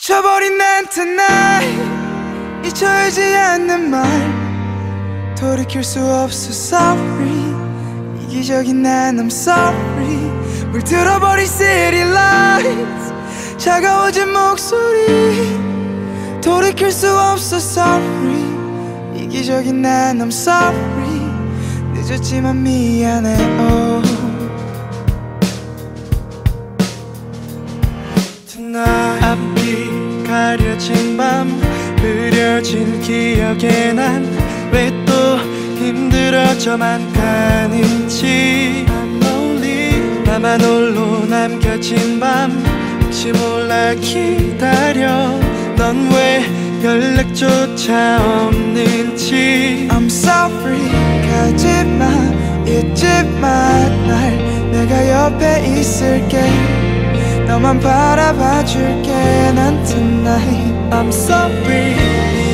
지쳐버린 난 tonight. 잊혀지지 않는 말. 돌이킬 수 없어 sorry. 이기적인 난 I'm sorry. 물들어버린 city lights. 차가워진 목소리. 돌이킬 수 없어 sorry. 이기적인 난 I'm sorry. 늦었지만 미안해 oh. Tonight 앞이 가려진 밤 흐려진 기억에 난 왜 또 힘들어져만 가는지. I'm lonely. 나만 홀로 남겨진 밤 혹시 몰라 기다려. 넌 왜 연락조차 없는지. I'm sorry. 가지마. 잊지마. 날 내가 옆에 있을게 너만 바라봐 줄게 난 tonight. I'm sorry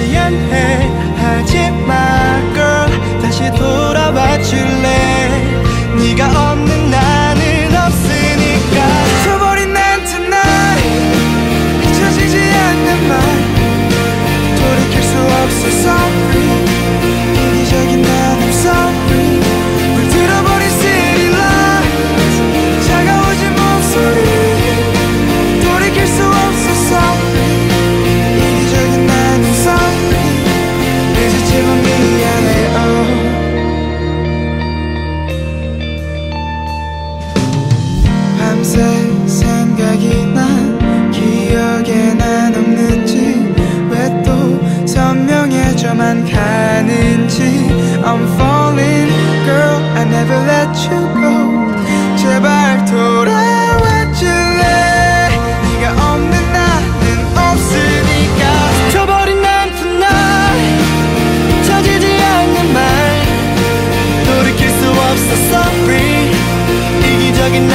미안해. 하지마 girl 다시 돌아와 줄래? 네가 나만 가는지. I'm falling girl I never let you go. 제발 돌아와 줄래? 네가 없는 나는 없으니까. 잊혀버린 남편 날 찾이지 않는 말. 돌이킬 수 없어 sorry. 이기적인